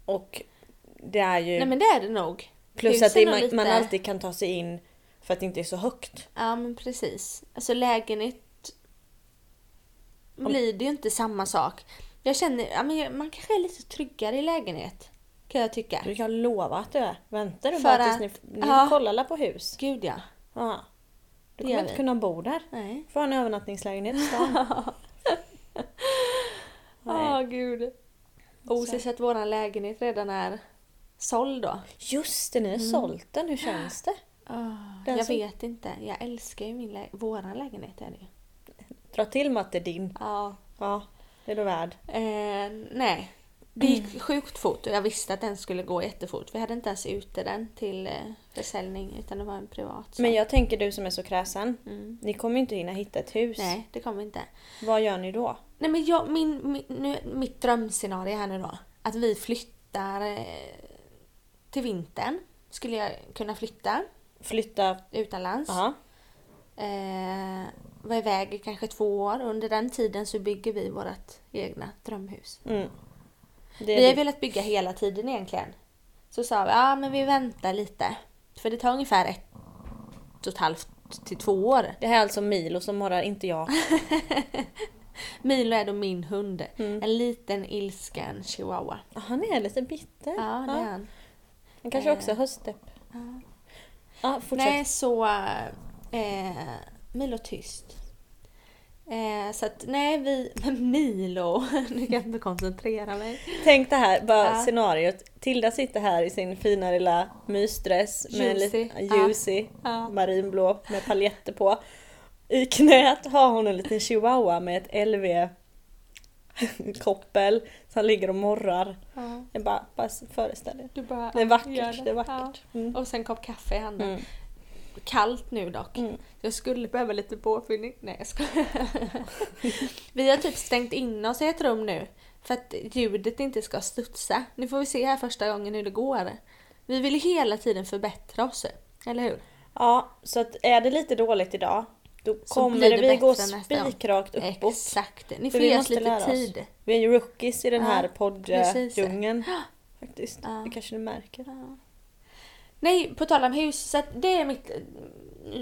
Och det är ju... Nej men det är det nog. plus husen att det, man, lite- man alltid kan ta sig in för att det inte är så högt. Ja men precis. Alltså lägenhet blir det ju inte samma sak. Jag känner, ja, men man kanske är lite tryggare i lägenhet. Kan jag tycka. Du kan lova att du är. Väntar du För bara tills att- ni, ni ja. kollar på hus? Gud ja. Ja. Du kommer inte kunna bo där. Nej. Får ha en övernattningslägenhet i stan. Åh Nej. gud. Osis att våran lägenhet redan är såld då. Just det, ni har Mm. sålt den. Hur känns det? Den jag som- vet inte. Jag älskar ju min lä- våran lägenhet är det ju. Dra till med att det är din. Ja. Ja, det är du värd. Eh, nej. Det gick sjukt fort och jag visste att den skulle gå jättefort. Vi hade inte ens ute den till eh, försäljning utan det var en privat. så. Men jag tänker du som är så kräsen. Mm. Ni kommer inte hinna hitta ett hus. Nej, det kommer inte. Vad gör ni då? Nej men jag, min, min, nu, mitt drömscenario här nu då. Att vi flyttar eh, till vintern. Skulle jag kunna flytta Flytta? utomlands. Aha. Eh, vara iväg i kanske två år. Under den tiden så bygger vi vårt egna drömhus. Mm. Vi har det. velat bygga hela tiden egentligen. Så sa vi, ja men vi väntar lite. För det tar ungefär ett och ett halvt till två år. det här är alltså Milo som morrar, inte jag. Milo är då min hund. Mm. En liten ilsken chihuahua. Ah, Han är lite bitter. Ja, det är han. Han kanske också Eh. har höstdepp. Ja. Ja, fortsätt. Nej, så... Eh, Milo tyst. Eh, så att nej, vi... Men Milo! Nu kan jag inte koncentrera mig. Tänk det här, bara Ja. scenariot. Tilda sitter här i sin fina lilla mysdress med en Juicy. liten Ja. marinblå med paljetter på. I knät har hon en liten chihuahua med ett LV koppel som ligger och morrar. Ja, Jag bara, bara föreställ er. Det är vackert, det är vackert. Mm. Och sen kopp kaffe i handen. Mm. Kallt nu dock. Mm. Jag skulle behöva lite påfyllning. Nej jag skojar. Vi har typ stängt in oss i ett rum nu. För att ljudet inte ska studsa. Nu får vi se här första gången hur det går. Vi vill ju hela tiden förbättra oss. Eller hur? Ja, så att är det lite dåligt idag då kommer det, det vi gå spikrakt uppåt. Exakt. Ni får ge oss lite lära oss. tid. Vi är ju rookies i den här podddjungeln. Faktiskt. Ja. Det kanske ni märker. Ja. Nej, på tal om hus. Så det är mitt...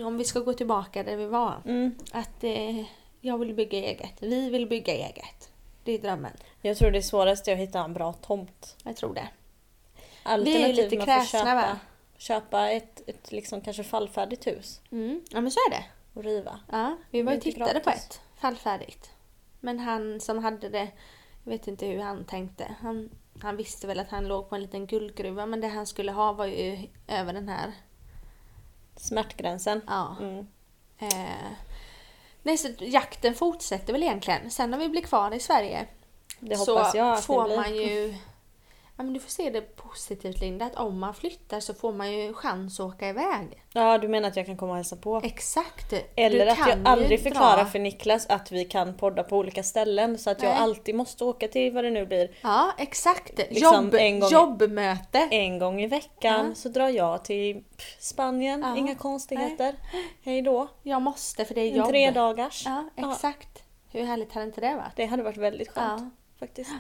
Om vi ska gå tillbaka där vi var. Mm. Att eh, jag vill bygga eget. Vi vill bygga eget. Det är drömmen. Jag tror det svåraste är att hitta en bra tomt. Jag tror det. Alternativt lite man får kräsna, köpa, va? köpa ett, ett liksom kanske fallfärdigt hus Mm. Ja men så är det. och riva. Ja, vi var ju Lite tittade på gratis. ett fallfärdigt. Men han som hade det, jag vet inte hur han tänkte. Han, han visste väl att han låg på en liten guldgruva men det han skulle ha var ju över den här. Smärtgränsen. Ja. Mm. Eh, nej, så jakten fortsätter väl egentligen. Sen när vi blir kvar i Sverige Det så får man ju... Ja, men du får se det positivt Linda, att om man flyttar så får man ju chans att åka iväg. Ja, du menar att jag kan komma och hälsa på? Exakt! Eller Du att jag aldrig förklarar för Niklas att vi kan podda på olika ställen så att jag Nej. alltid måste åka till vad det nu blir. Ja, exakt. Liksom Jobb, en gång- Jobbmöte. En gång i veckan Ja. så drar jag till Spanien, Ja. inga konstigheter. Hej då. Jag måste för det är En jobb. tre dagars. Ja, exakt. Hur härligt hade inte det varit? Det hade varit väldigt skönt faktiskt.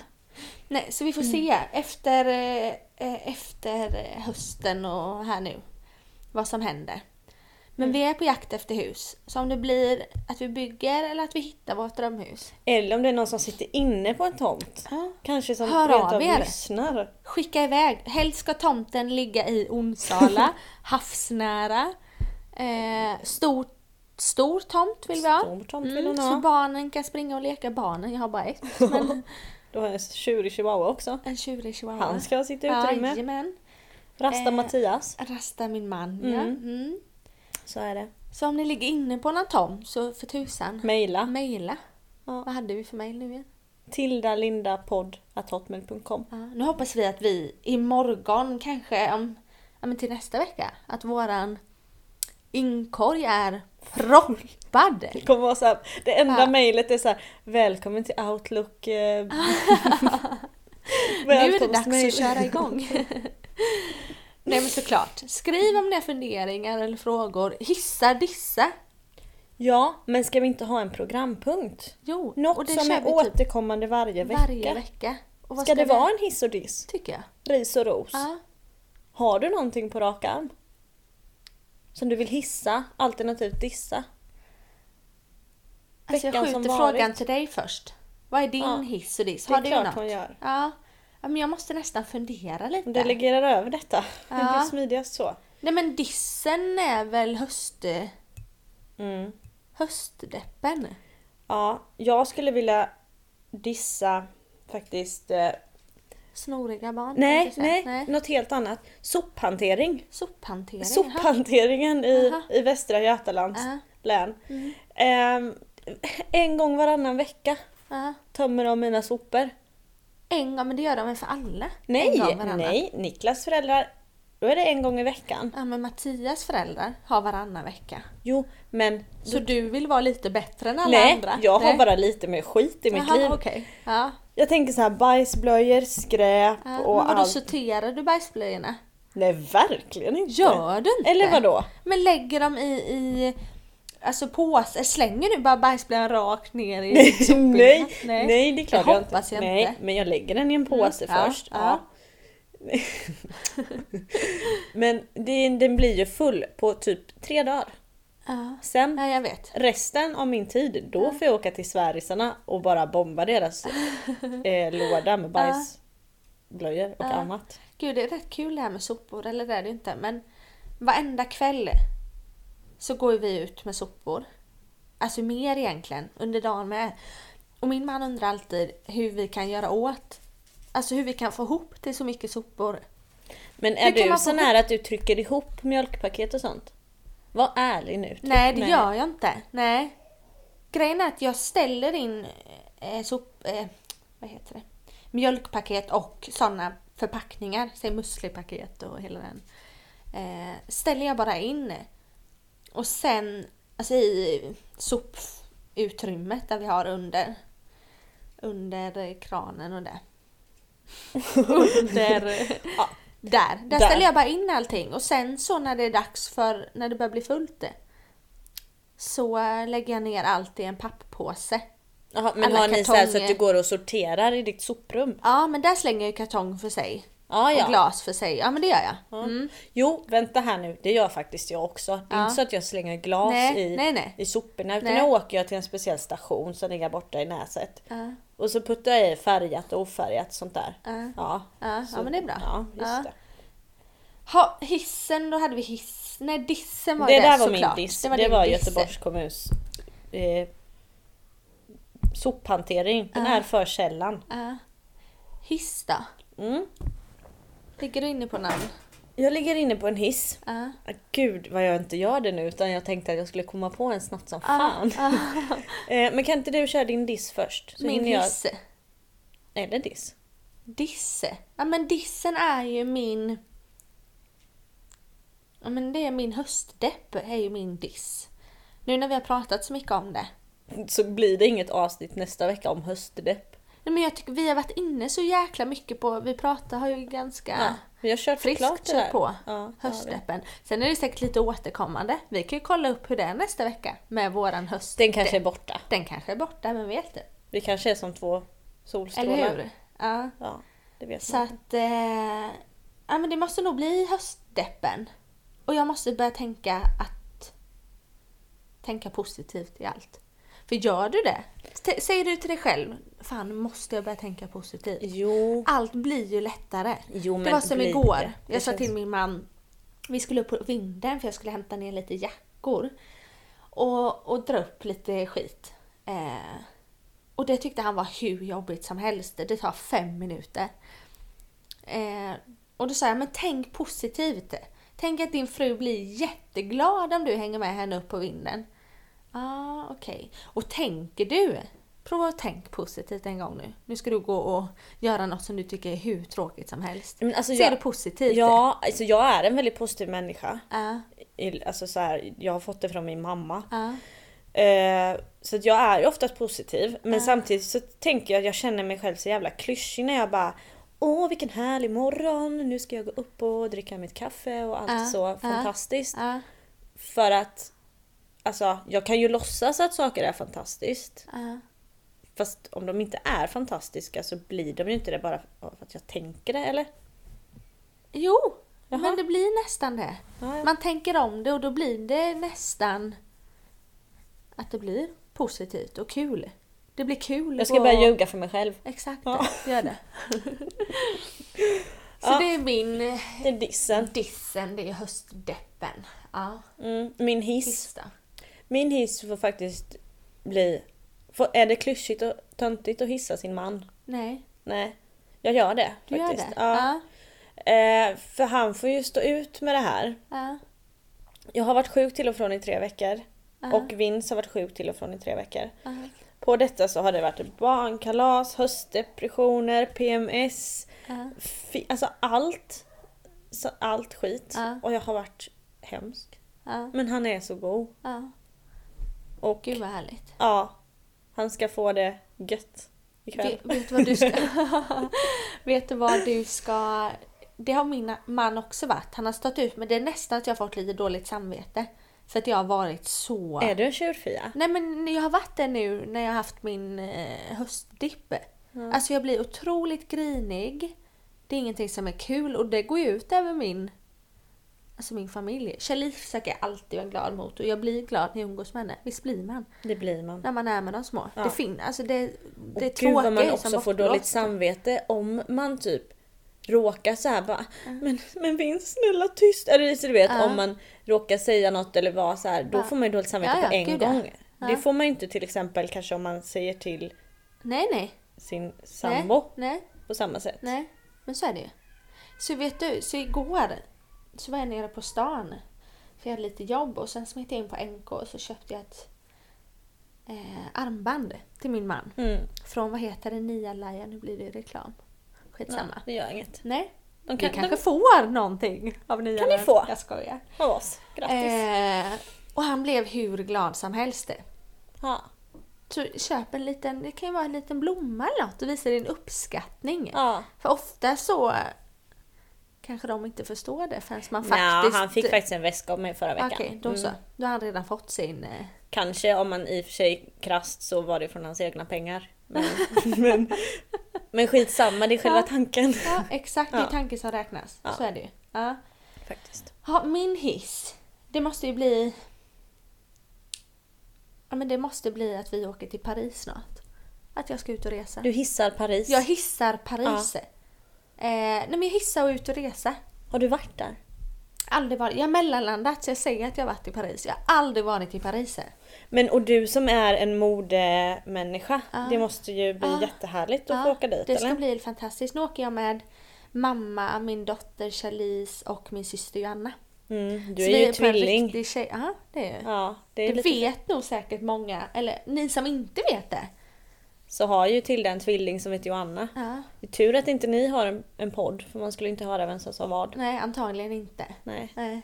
Nej, så vi får Mm. se efter, eh, eh, efter hösten och här nu vad som händer. Men Mm. vi är på jakt efter hus. Så om det blir att vi bygger eller att vi hittar vårt drömhus. Eller om det är någon som sitter inne på en tomt. Ja. Kanske som Hör rent av er. lyssnar. Skicka iväg. Helst ska tomten ligga i Onsala, havsnära. Eh, stor, stor tomt vill vi ha. Stor tomt vill Mm, hon så ha. barnen kan springa och leka barnen. Jag har bara ett. Men Du har en tjurig chihuahua också. en tjurig chihuahua. Han ska ha sitt utrymme. Jajamän. Rasta Eh, Mattias. Rasta min man, ja. Mm. Mm. Så är det. Så om ni ligger inne på någon tomt så för tusan, Mejla. mejla. Ja. Vad hade vi för mejl nu igen? tildalindapodd.hotmail.com Ja, nu hoppas vi att vi imorgon kanske, om, ja, men till nästa vecka, att våran inkorg är Proppad! Det kommer vara så här, det enda Ja. mejlet är så här, välkommen till Outlook. Eh, Nu är det dags välkomstmail." att köra igång. Nej men såklart. Skriv om ni har funderingar eller frågor. Hissa, dissa. Ja, men ska vi inte ha en programpunkt? Jo, Något och det som är vi typ återkommande varje vecka. varje vecka. Och vad Ska det vi- vara en hiss och diss? Tycker jag. Ris och ros? Ja. Har du någonting på rak arm? Som du vill hissa, alternativt dissa? Alltså jag skjuter frågan till dig först. Vad är din Ja. hiss och diss? Det är Har du klart något? hon gör. Ja. ja, men jag måste nästan fundera lite. Delegerar över detta. Det Ja. blir smidigast så. Nej men dissen är väl höst, Mm. höstdeppen? Ja, jag skulle vilja dissa faktiskt... Eh, Snoriga barn? nej, nej, säga. något helt annat. Sophantering. Sophantering? Sophanteringen i, Jaha. i Västra Götalands Ja, län. mm, Ehm, en gång varannan vecka tömmer de mina sopor. En gång, men det gör de väl för alla? Nej, nej, Niklas föräldrar, då är det en gång i veckan. Ja men Mattias föräldrar har varannan vecka. Jo, men Så du vill vara lite bättre än alla nej, andra? jag har Nej. bara lite mer skit i mitt liv. okej. Ja. Jag tänker så här bajsblöjor, skräp Ja, och men vadå, allt. sorterar du bajsblöjorna? Nej, verkligen inte. Gör du inte? Eller vadå? Men lägger de i, i alltså påse, slänger du bara bajsblöjan rakt ner i Nej, sopbingan? nej, nej, det är klart Det jag inte. hoppas jag nej, inte. men jag lägger den i en påse Mm, först. ja. Ja. men det, den blir ju full på typ tre dagar. Ja. Sen ja, jag vet. resten av min tid, då får jag åka till svärisarna och bara bomba deras eh, låda med bajsblöjor och Ja. annat. Gud, det är rätt kul det här med sopor, eller det är det inte, men varenda kväll så går vi ut med sopor. Alltså mer egentligen, under dagen med. Och min man undrar alltid hur vi kan göra åt, alltså hur vi kan få ihop till så mycket sopor. Men är du sån här att du trycker ihop mjölkpaket och sånt? Var ärlig nu. Tryck Nej, det gör jag inte. Nej. Grejen är att jag ställer in eh, sop, eh, vad heter det? mjölkpaket och sådana förpackningar, säg muslipaket och hela den. Eh, ställer jag bara in. Och sen, alltså i soputrymmet där vi har under, under eh, kranen och det. under, Ja. Där. Där Där. ställer jag bara in allting och sen så när det är dags för, när det börjar bli fullt så eh, lägger jag ner allt i en papppåse. Jaha, men alla har ni så, här så att kartonger. du går och sorterar i ditt soprum? Ja men där slänger jag kartong för sig. Ja, ja. Och glas för sig. Ja men det gör jag. Ja. Mm. Jo, vänta här nu. Det gör faktiskt jag också. Det är Ja. inte så att jag slänger glas Nej, i, nej, nej. i soporna. Utan Nej. nu åker jag till en speciell station som ligger borta i Näset. Ja, Och så puttar jag i färgat och ofärgat sånt där. ja. Ja, Ja, så- ja men det är bra. Ja, just Ja. det. Ha, hissen, då hade vi hiss. Nej dissen var Det det, där var min såklart. diss. Det var var, din diss. Göteborgs kommuns eh, sophantering. Den Ja. är för sällan. Ja. Hiss då? Mm. Ligger du inne på namn? Jag ligger inne på en hiss. Ah, Gud vad jag inte gör det nu utan jag tänkte att jag skulle komma på en snabbt som Ah, fan. Eh, men kan inte du köra din diss först? Min hinner jag... Eller diss? Disse. Ja men dissen är ju min... Ja men det är min höstdepp, är ju min diss. Nu när vi har pratat så mycket om det. Så blir det inget avsnitt nästa vecka om höstdepp. Nej, men jag tycker vi har varit inne så jäkla mycket på, vi pratar har ju ganska Ja, vi har friskt klart det kört där. på Ja, höstdeppen. Sen är det säkert lite återkommande. Vi kan ju kolla upp hur det är nästa vecka med våran höstdepp. Den kanske är borta. Den kanske är borta, men vet du? Vi kanske är som två solstrålar. Eller hur? Ja. Ja, det vet Så man. att... Eh, ja men det måste nog bli höstdeppen. Och jag måste börja tänka att... Tänka positivt i allt. För gör du det? Säger du till dig själv, fan måste jag börja tänka positivt? Jo, Allt blir ju lättare. jo Det var som igår. det. Det Jag sa känns- till min man, vi skulle upp på vinden för jag skulle hämta ner lite jackor. Och, och dra upp lite skit. Eh, och det tyckte han var hur jobbigt som helst. Det tar fem minuter. Eh, och då sa jag, men tänk positivt. Tänk att din fru blir jätteglad om du hänger med henne upp på vinden. Ja, ah, okej. Och tänker du? Prova att tänk positivt en gång nu. Nu ska du gå och göra något som du tycker är hur tråkigt som helst. Men alltså Ser jag, det positivt? Ja, alltså jag är en väldigt positiv människa. I- alltså så här, jag har fått det från min mamma. Eh, så att jag är ju oftast positiv. Men Ja. samtidigt så tänker jag att jag känner mig själv så jävla klyschig när jag bara Åh vilken härlig morgon, nu ska jag gå upp och dricka mitt kaffe och allt så fantastiskt. För att Alltså jag kan ju låtsas att saker är fantastiskt. Ja. Fast om de inte är fantastiska så blir de ju inte det bara för att jag tänker det eller? Jo, Jaha. men det blir nästan det. Ja, ja. Man tänker om det och då blir det nästan att det blir positivt och kul. Det blir kul. Jag ska och- börja ljuga för mig själv. Exakt, Ja. gör det. Så Ja. det är min Det är dissen. dissen, det är höstdeppen. Ja, Mm, min hiss. då. Min hiss får faktiskt bli... Får, är det klyschigt och töntigt att hissa sin man? Nej, Nej, jag gör det du gör faktiskt. det? Ja. Eh, för han får ju stå ut med det här. Ja. Jag har varit sjuk till och från i tre veckor. Ja. Och Vince har varit sjuk till och från i tre veckor. Ja. På detta så har det varit barnkalas, höstdepressioner, PMS, Ja. fi- alltså allt. Allt skit. Ja. Och jag har varit hemsk. Ja. Men han är så god. Och Gud vad härligt. ja, han ska få det gött ikväll. Vet, vet du vad du ska... vet du vad du ska... Det har min man också varit. Han har stått ut med det. är nästan att jag har fått lite dåligt samvete. För att jag har varit så... Är du en tjurfia? Nej men jag har varit det nu när jag har haft min eh, höstdipp. Ja. Alltså jag blir otroligt grinig. Det är ingenting som är kul och det går ju ut över min Alltså min familj. Kjell Isak är alltid en glad mot och jag blir glad när jag umgås med henne. Visst blir man? Det blir man. När man är med de små. Ja. Det fin- alltså det, det är och gud vad tråkiga man också får dåligt samvete om man typ råkar så här bara men, men Vince snälla tyst. Eller så du vet Ja. om man råkar säga något eller vara så här då Ja. får man ju dåligt samvete Ja, ja, på en gång. Det får man ju inte till exempel kanske om man säger till Nej nej. sin sambo Nej, nej, på samma sätt. nej. Men så är det ju. Så vet du, så igår så var jag nere på stan. För jag hade lite jobb och sen smet jag in på NK och så köpte jag ett eh, armband till min man. Mm. Från vad heter det, Nia Laia, nu blir det reklam. Ja, Skitsamma. det gör inget. Nej, De vi kan, kanske de, får någonting av Nia Kan ni få? Jag skojar. av oss. Grattis. Eh, och han blev hur glad som helst. Ja. Så köp en liten, det kan ju vara en liten blomma eller något och visa din uppskattning. ja. För ofta så kanske de inte förstår det förrän man faktiskt... han fick faktiskt en väska av mig förra veckan. Okej, då så. Mm. Då har han redan fått sin... eh, Kanske om man i och för sig krasst så var det från hans egna pengar. Men, men, men skitsamma, det är själva Ja. tanken. Ja, exakt. Det är Ja. tanken som räknas. Ja. Så är det ju. Ja. Faktiskt. Ja, min hiss. Det måste ju bli... Ja, men det måste bli att vi åker till Paris snart. Att jag ska ut och resa. Du hissar Paris. Jag hissar Paris. Eh, nej, men jag hissar och ut och resa. Har du varit där? Aldrig varit. Jag har mellanlandat så jag säger att jag har varit i Paris. Jag har aldrig varit i Paris. Men och du som är en modemänniska, Ja. det måste ju bli Ja. jättehärligt att Ja, få åka dit Det ska eller? bli fantastiskt. Nu åker jag med mamma, min dotter Charlize och min syster Joanna. Mm, du Så är vi ju på en tvilling. Tjej. Ja, det är Ja, det är Det lite... vet nog säkert många, eller ni som inte vet det. Så har ju till en tvilling som heter Joanna. Ja. Det är tur att inte ni har en, en podd för man skulle inte höra vem som sa vad. Nej, antagligen inte. Nej. Nej.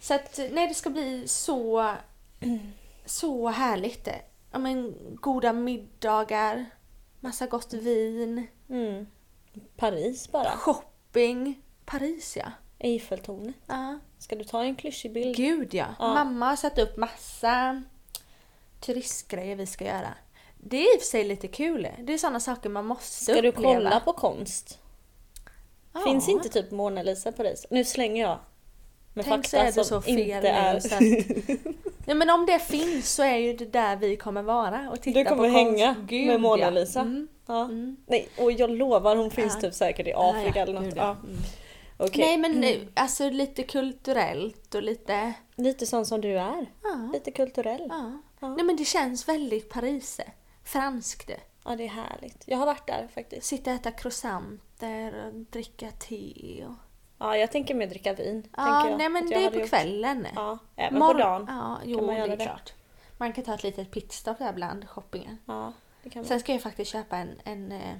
Så att, nej det ska bli så, så härligt. Ja, men, goda middagar, massa gott vin, Mm. Paris bara. shopping. Paris ja. Eiffeltornet. ja. Ska du ta en klyschig bild? Gud ja. Ja. Mamma har satt upp massa turistgrejer vi ska göra. Det är i och för sig lite kul. Det är sådana saker man måste Ska du uppleva. kolla på konst? Ja. Finns inte typ Mona Lisa på Paris? Nu slänger jag med Tänk så fakta är det som så fel inte är... så Ja, men om det finns så är ju det där vi kommer vara och titta Du kommer på hänga konst. Gud, med Mona ja. Lisa. Mm. Ja. Mm. Nej, och jag lovar hon finns Ja. typ säkert i Ja, Afrika ja, eller något. Ja. ja. Mm. Okej. Nej men nu, alltså lite kulturellt och lite... Lite sån som du är. Ja. Lite kulturell. ja. Ja. Nej men det känns väldigt Paris. Franskt. Ja, det är härligt. Jag har varit där faktiskt. Sitta och äta croissanter och dricka te. Och... Ja, jag tänker mer dricka vin. Ja, nej men det är på gjort. kvällen. Ja, även Morgon- på dagen. Ja, jo man det göra är det. klart. Man kan ta ett litet pitstop där bland shoppingen. Ja, det kan man. Sen ska jag faktiskt köpa en, en, eh,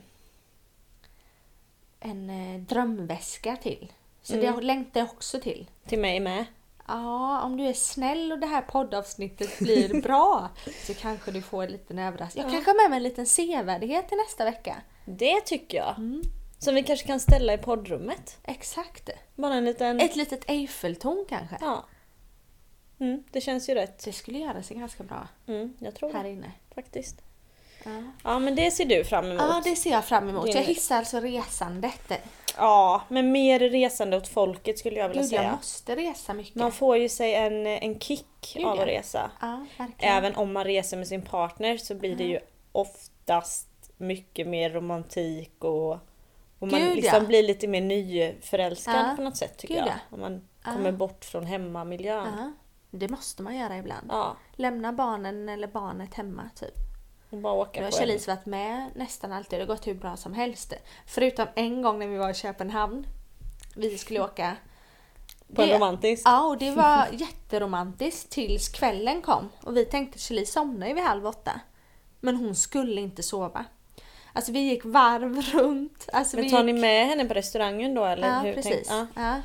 en eh, drömväska till. Så Mm. det längtar jag också till. Till mig med. Ja, om du är snäll och det här poddavsnittet blir bra så kanske du får en liten överraskning. Jag Ja. kanske har med mig en liten sevärdhet till nästa vecka. Det tycker jag. Mm. Som vi kanske kan ställa i poddrummet. Exakt. Bara en liten... Ett litet Eiffeltorn kanske. Ja. Mm, det känns ju rätt. Det skulle göra sig ganska bra Mm, jag tror här inne. faktiskt. Ja. Ja men det ser du fram emot. ja, det ser jag fram emot. Jag hissar alltså resandet. Ja, men mer resande åt folket skulle jag vilja Gud, jag säga. måste resa mycket. Man får ju sig en, en kick Gud, av att resa. Ja. Även om man reser med sin partner så blir det ju oftast mycket mer romantik och, och man Gud, liksom ja. blir lite mer nyförälskad Ja. på något sätt tycker Gud, jag. ja. Om man kommer bort från hemmamiljön. Det måste man göra ibland. Lämna barnen eller barnet hemma typ. Och bara åka Nu har. Kjell varit med nästan alltid. Det har gått hur bra som helst. Förutom en gång när vi var i Köpenhamn. Vi skulle åka. På en Det- romantisk. Ja, och det var jätteromantiskt tills kvällen kom. Och vi tänkte Kjell somnar ju vid halv åtta. Men hon skulle inte sova. Alltså vi gick varv runt. Alltså, Men tar gick... ni med henne på restaurangen då eller? Ja, hur precis. tänk- ja. Ja.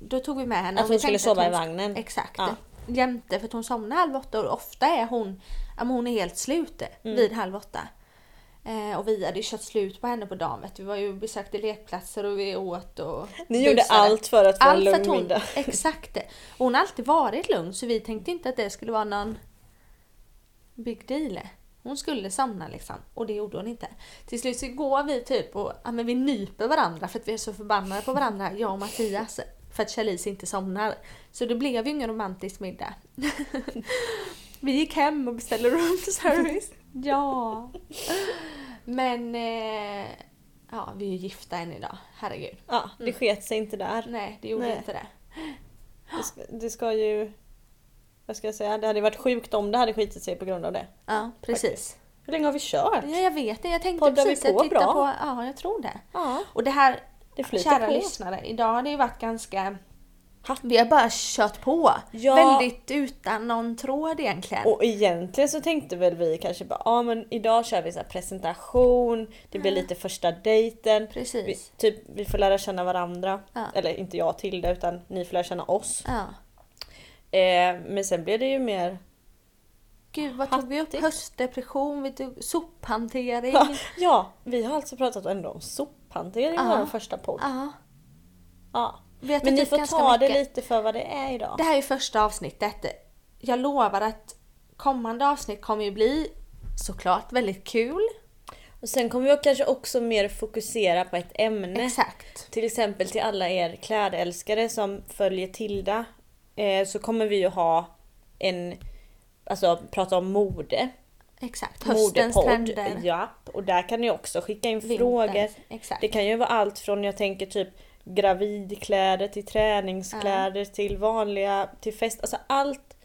Då tog vi med henne. Att och hon skulle sova i hon- vagnen? Exakt. Ja. Jämte för att hon somnar halv åtta och ofta är hon, men hon är helt slut Mm. vid halv åtta. Eh, och vi hade ju kört slut på henne på dagen. Vi var ju besökte lekplatser och vi åt och Ni gjorde busade. allt för att få en Allt för lugn att hon, middag. Exakt. Och hon har alltid varit lugn så vi tänkte inte att det skulle vara någon big deal. Hon skulle somna liksom och det gjorde hon inte. Till slut så går vi typ och ja, men vi nyper varandra för att vi är så förbannade på varandra, jag och Mattias. För att Charlize inte somnar. Så det blev ju ingen romantisk middag. vi gick hem och beställde room service. Ja. Men eh, ja, vi är ju gifta än idag. Herregud. Ja, det sket sig inte där. Nej, det gjorde Nej. inte det. Det ska, det ska ju... Vad ska jag säga? Det hade varit sjukt om det hade skitit sig på grund av det. Ja, precis. Hur länge har vi kört? Ja, jag vet det. Jag tänkte Poddar vi precis att på titta bra? på... Ja, jag tror det. Ja, Och det här, det kära på. lyssnare, idag har det ju varit ganska... Vi har bara kört på. Ja. Väldigt utan någon tråd egentligen. Och egentligen så tänkte väl vi kanske bara, ja men idag kör vi så här presentation, det blir lite första dejten. Precis. Vi, typ, vi får lära känna varandra. Ja. Eller inte jag till det utan ni får lära känna oss. Ja. Eh, men sen blev det ju mer Gud, vad tog vi upp? Höstdepression, vi tog sophantering. Ja, ja, vi har alltså pratat ändå om sophantering i vår första podd. Ja. Ja. Har Men ni får ta det mycket. lite för vad det är idag. Det här är första avsnittet. Jag lovar att kommande avsnitt kommer ju bli såklart väldigt kul. Och sen kommer vi kanske också mer fokusera på ett ämne. Exakt. Till exempel till alla er klädälskare som följer Tilda. Eh, så kommer vi ju ha en, alltså prata om mode. Exakt. Höstens trender. Ja, och där kan ni också skicka in Vinter. frågor. Exakt. Det kan ju vara allt från, jag tänker typ gravidkläder till träningskläder till vanliga, till fest. Alltså allt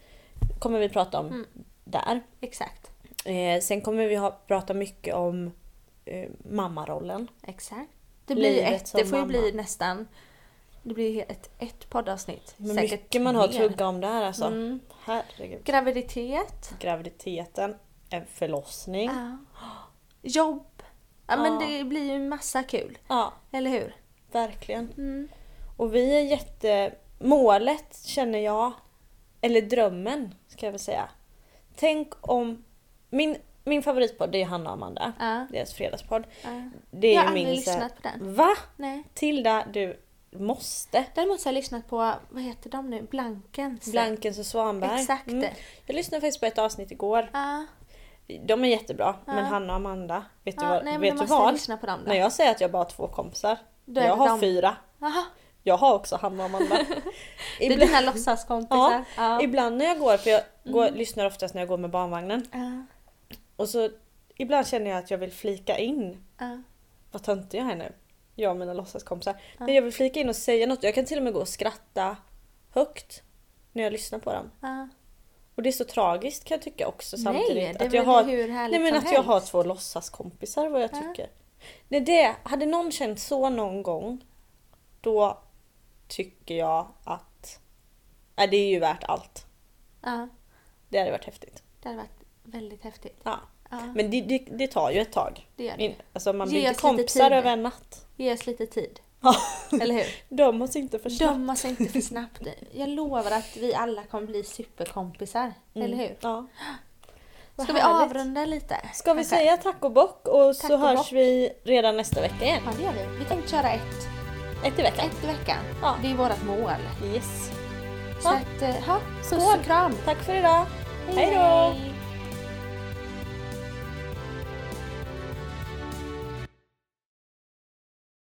kommer vi prata om Mm. där. Exakt. Eh, sen kommer vi ha, prata mycket om eh, mammarollen. Exakt. Det blir Livet ett, det får ju mamma. bli nästan det blir ett, ett poddavsnitt. Men Säkert mycket man har att tugga om där alltså. Mm. Herregud. Graviditet. Graviditeten, en förlossning. Ja. Jobb. Ja, men Ja. det blir ju massa kul. Ja, Eller hur? Verkligen. Mm. Och vi är jätte... Målet känner jag, eller drömmen ska jag väl säga. Tänk om... Min, min favoritpodd det är Hanna och Amanda. Ja. Deras fredagspodd. Ja. Det är Jag har aldrig min... lyssnat på den. Va? Nej. Tilda, du måste. Däremot så har jag lyssnat på, vad heter de nu? Blankens. Blankens och Svanberg. Exakt. Mm. Jag lyssnade faktiskt på ett avsnitt igår. Ja. De är jättebra, Ja. men Hanna och Amanda, vet du Ja, vad? nej, men vet du vad? lyssna på dem då. När jag säger att jag bara har två kompisar, Då jag har dem. fyra. Aha. Jag har också Hanna och Amanda. Det är Ibland, dina låtsaskompisar. Ja. ibland när jag går, för jag går, Mm. lyssnar oftast när jag går med barnvagnen. Ja. Och så ibland känner jag att jag vill flika in, Ja. vad töntig jag är nu. Jag och mina låtsaskompisar. Ja. Men jag vill flika in och säga något. Jag kan till och med gå och skratta högt när jag lyssnar på dem. Ja. Och det är så tragiskt kan jag tycka också samtidigt. Nej, det är att jag har, nej men att jag har helst. två låtsaskompisar vad jag Ja. tycker. Nej, det, hade någon känt så någon gång, då tycker jag att nej, det är ju värt allt. Ja. Det hade varit häftigt. Det hade varit väldigt häftigt. Ja. Ja. det, det, det tar ju ett tag. Det gör det. Alltså man Ge blir inte kompisar över en natt. Ge oss lite tid. Ja. Eller hur? Döm oss inte för snabbt. Döm oss inte för snabbt. Jag lovar att vi alla kommer bli superkompisar. Mm. Eller hur? Ja. Vad Ska vi härligt. avrunda lite? Ska vi kanske? säga tack och bock och Tack så och hörs bock. vi redan nästa vecka igen. Ja, det gör vi. Vi tänkte köra ett, Ett i veckan. ett i veckan. Ja. Det är vårt mål. Yes. Så Ja. att, eh, puss Skål. och kram. Tack för idag. Hej då!